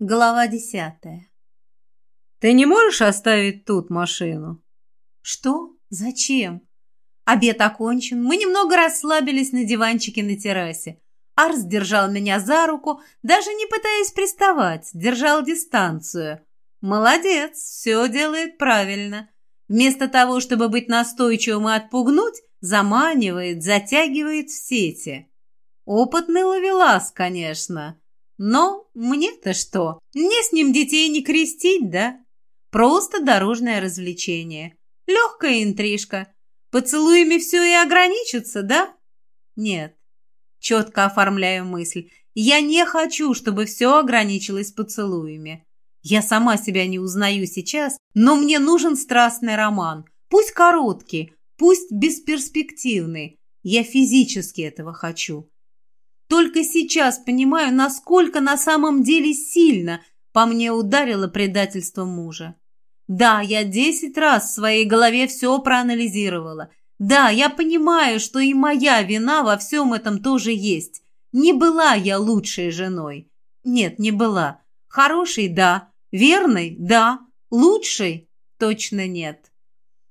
Глава десятая. «Ты не можешь оставить тут машину?» «Что? Зачем?» Обед окончен, мы немного расслабились на диванчике на террасе. Арс держал меня за руку, даже не пытаясь приставать, держал дистанцию. Молодец, все делает правильно. Вместо того, чтобы быть настойчивым и отпугнуть, заманивает, затягивает в сети. Опытный ловелас, конечно. Но мне-то что? Мне с ним детей не крестить, да? Просто дорожное развлечение. Легкая интрижка. Поцелуями все и ограничится, да? Нет. Четко оформляю мысль. Я не хочу, чтобы все ограничилось поцелуями. Я сама себя не узнаю сейчас, но мне нужен страстный роман. Пусть короткий, пусть бесперспективный. Я физически этого хочу. Только сейчас понимаю, насколько на самом деле сильно по мне ударило предательство мужа. Да, я десять раз в своей голове все проанализировала. Да, я понимаю, что и моя вина во всем этом тоже есть. Не была я лучшей женой. Нет, не была. Хорошей – да. Верной – да. Лучшей – точно нет.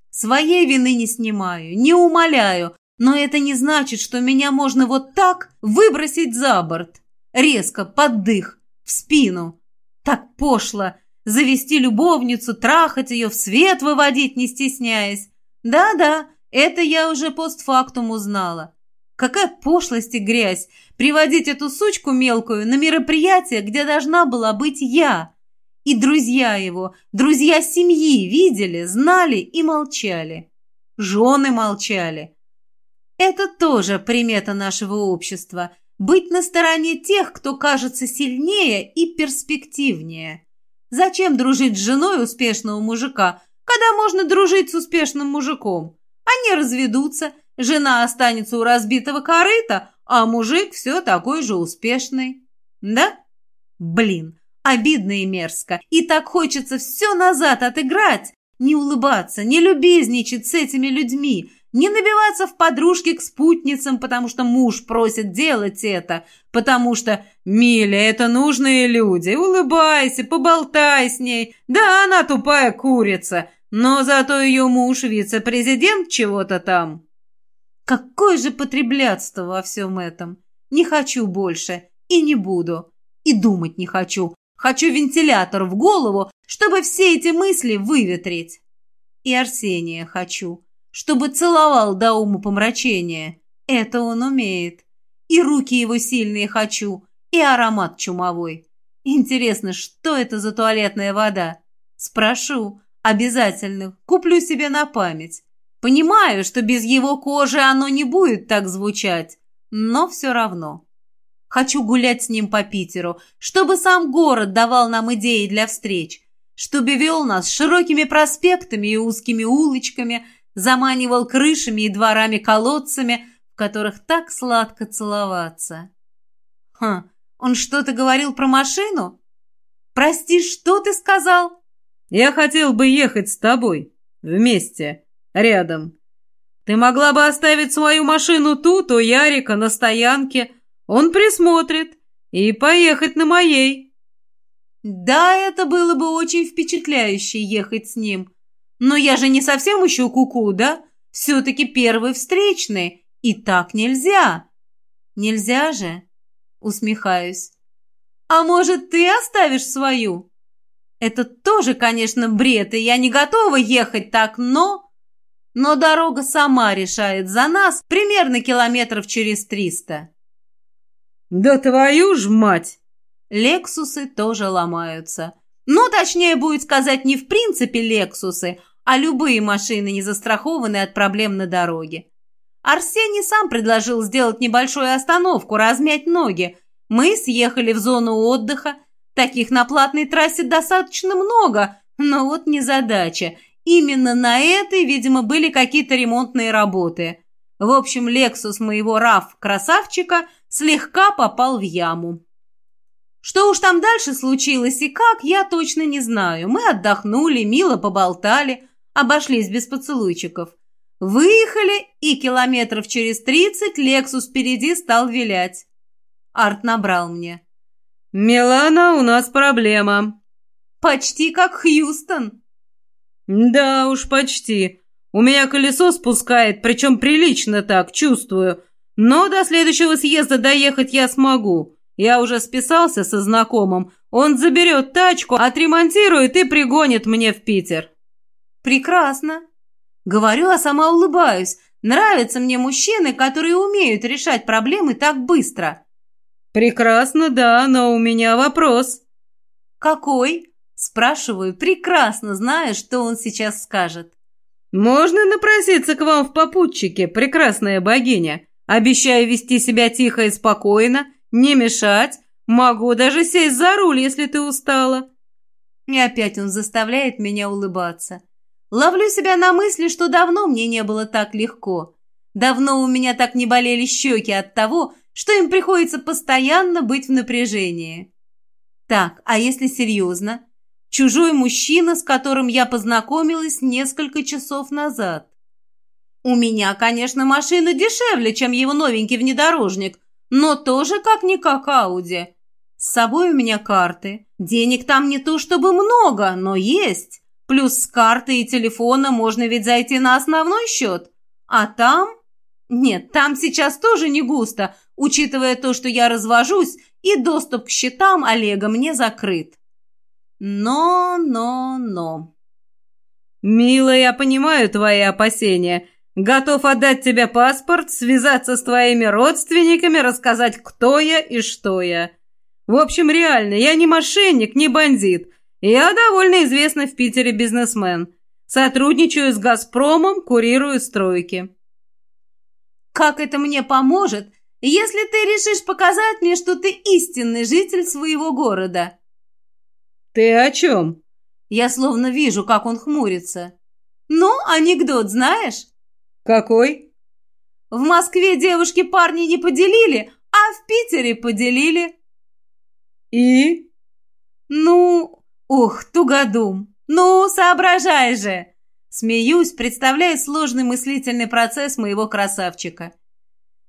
Своей вины не снимаю, не умоляю, но это не значит, что меня можно вот так выбросить за борт. Резко, под дых, в спину. Так пошло. Завести любовницу, трахать ее, в свет выводить, не стесняясь. Да-да, это я уже постфактум узнала. Какая пошлость и грязь приводить эту сучку мелкую на мероприятие, где должна была быть я. И друзья его, друзья семьи видели, знали и молчали. Жены молчали. Это тоже примета нашего общества – быть на стороне тех, кто кажется сильнее и перспективнее. Зачем дружить с женой успешного мужика, когда можно дружить с успешным мужиком? Они разведутся, жена останется у разбитого корыта, а мужик все такой же успешный. Да? Блин, обидно и мерзко. И так хочется все назад отыграть, не улыбаться, не любезничать с этими людьми – не набиваться в подружки к спутницам, потому что муж просит делать это, потому что «Миля, это нужные люди, улыбайся, поболтай с ней, да она тупая курица, но зато ее муж вице-президент чего-то там». Какое же потреблятство во всем этом! Не хочу больше и не буду. И думать не хочу. Хочу вентилятор в голову, чтобы все эти мысли выветрить. И Арсения хочу чтобы целовал до ума помрачения. Это он умеет. И руки его сильные хочу, и аромат чумовой. Интересно, что это за туалетная вода? Спрошу. Обязательно. Куплю себе на память. Понимаю, что без его кожи оно не будет так звучать, но все равно. Хочу гулять с ним по Питеру, чтобы сам город давал нам идеи для встреч, чтобы вел нас широкими проспектами и узкими улочками – заманивал крышами и дворами-колодцами, в которых так сладко целоваться. Хм, он что-то говорил про машину? Прости, что ты сказал? Я хотел бы ехать с тобой. Вместе. Рядом. Ты могла бы оставить свою машину тут, у Ярика, на стоянке. Он присмотрит. И поехать на моей. Да, это было бы очень впечатляюще ехать с ним. Но я же не совсем еще куку, -ку, да? Все-таки первый встречный, и так нельзя. Нельзя же? Усмехаюсь. А может, ты оставишь свою? Это тоже, конечно, бред, и я не готова ехать так, но... Но дорога сама решает за нас примерно километров через триста. Да твою ж мать! Лексусы тоже ломаются. Ну, точнее будет сказать, не в принципе Лексусы, а любые машины не застрахованы от проблем на дороге. Арсений сам предложил сделать небольшую остановку, размять ноги. Мы съехали в зону отдыха. Таких на платной трассе достаточно много, но вот не задача. Именно на этой, видимо, были какие-то ремонтные работы. В общем, «Лексус» моего РАФ-красавчика слегка попал в яму. Что уж там дальше случилось и как, я точно не знаю. Мы отдохнули, мило поболтали, обошлись без поцелуйчиков. Выехали, и километров через тридцать Лексус впереди стал вилять. Арт набрал мне. «Милана, у нас проблема». «Почти как Хьюстон». «Да уж, почти. У меня колесо спускает, причем прилично так, чувствую. Но до следующего съезда доехать я смогу. Я уже списался со знакомым. Он заберет тачку, отремонтирует и пригонит мне в Питер». «Прекрасно». Говорю, а сама улыбаюсь. Нравятся мне мужчины, которые умеют решать проблемы так быстро. «Прекрасно, да, но у меня вопрос». «Какой?» Спрашиваю, прекрасно зная, что он сейчас скажет. «Можно напроситься к вам в попутчике, прекрасная богиня? Обещаю вести себя тихо и спокойно, не мешать. Могу даже сесть за руль, если ты устала». И опять он заставляет меня улыбаться. Ловлю себя на мысли, что давно мне не было так легко. Давно у меня так не болели щеки от того, что им приходится постоянно быть в напряжении. Так, а если серьезно? Чужой мужчина, с которым я познакомилась несколько часов назад. У меня, конечно, машина дешевле, чем его новенький внедорожник, но тоже как-никак Ауди. С собой у меня карты. Денег там не то чтобы много, но есть. Плюс с карты и телефона можно ведь зайти на основной счет. А там... Нет, там сейчас тоже не густо, учитывая то, что я развожусь, и доступ к счетам Олега мне закрыт. Но, но, но. «Милая, я понимаю твои опасения. Готов отдать тебе паспорт, связаться с твоими родственниками, рассказать, кто я и что я. В общем, реально, я не мошенник, не бандит. Я довольно известный в Питере бизнесмен. Сотрудничаю с «Газпромом», курирую стройки». «Как это мне поможет, если ты решишь показать мне, что ты истинный житель своего города?» «Ты о чем?» Я словно вижу, как он хмурится. «Ну, анекдот знаешь?» «Какой?» «В Москве девушки парни не поделили, а в Питере поделили». «И?» «Ну, ух, тугодум! Ну, соображай же!» Смеюсь, представляя сложный мыслительный процесс моего красавчика.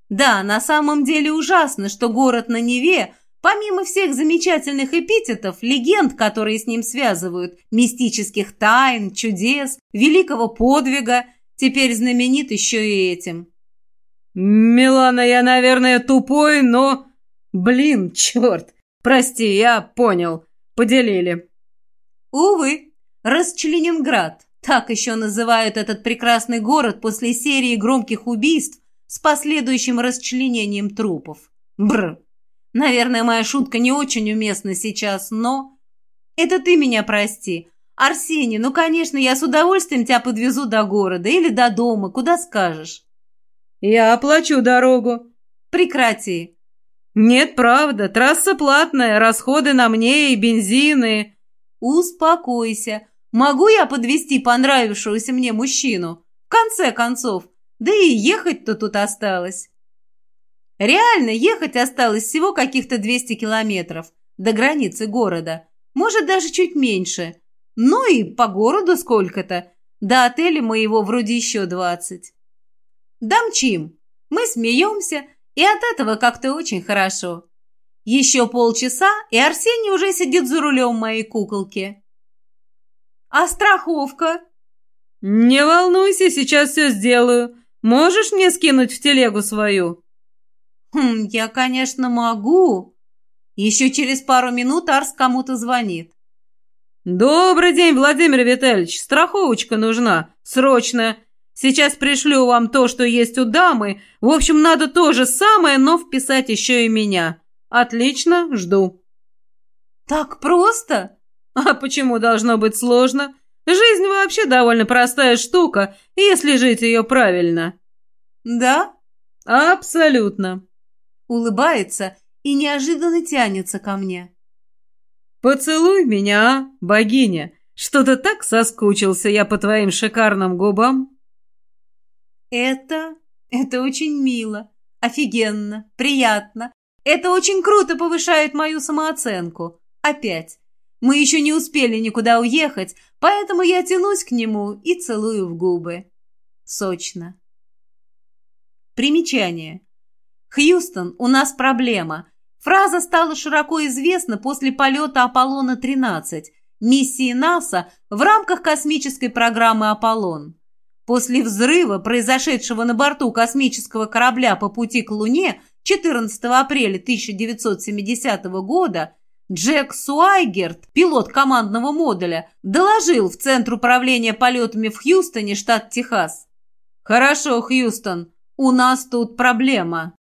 Да, на самом деле ужасно, что город на Неве Помимо всех замечательных эпитетов, легенд, которые с ним связывают, мистических тайн, чудес, великого подвига, теперь знаменит еще и этим. «Милана, я, наверное, тупой, но...» «Блин, черт! Прости, я понял. Поделили». Увы, Расчленинград, так еще называют этот прекрасный город после серии громких убийств с последующим расчленением трупов. Бр. Наверное, моя шутка не очень уместна сейчас, но... Это ты меня прости. Арсений, ну, конечно, я с удовольствием тебя подвезу до города или до дома, куда скажешь. Я оплачу дорогу. Прекрати. Нет, правда, трасса платная, расходы на мне и бензины. Успокойся. Могу я подвести понравившегося мне мужчину? В конце концов, да и ехать-то тут осталось. Реально, ехать осталось всего каких-то 200 километров до границы города. Может, даже чуть меньше. Ну и по городу сколько-то. До отеля моего вроде еще 20. Дамчим. Мы смеемся, и от этого как-то очень хорошо. Еще полчаса, и Арсений уже сидит за рулем моей куколки. А страховка? Не волнуйся, сейчас все сделаю. Можешь мне скинуть в телегу свою? «Хм, я, конечно, могу». Еще через пару минут Арс кому-то звонит. «Добрый день, Владимир Витальевич. Страховочка нужна. Срочно. Сейчас пришлю вам то, что есть у дамы. В общем, надо то же самое, но вписать еще и меня. Отлично, жду». «Так просто?» «А почему должно быть сложно? Жизнь вообще довольно простая штука, если жить ее правильно». «Да?» «Абсолютно» улыбается и неожиданно тянется ко мне. «Поцелуй меня, богиня! Что-то так соскучился я по твоим шикарным губам!» «Это... это очень мило, офигенно, приятно. Это очень круто повышает мою самооценку. Опять. Мы еще не успели никуда уехать, поэтому я тянусь к нему и целую в губы. Сочно. Примечание. «Хьюстон, у нас проблема. Фраза стала широко известна после полета Аполлона-13, миссии НАСА в рамках космической программы «Аполлон». После взрыва, произошедшего на борту космического корабля по пути к Луне 14 апреля 1970 года, Джек Суайгерт, пилот командного модуля, доложил в Центр управления полетами в Хьюстоне, штат Техас. «Хорошо, Хьюстон, у нас тут проблема».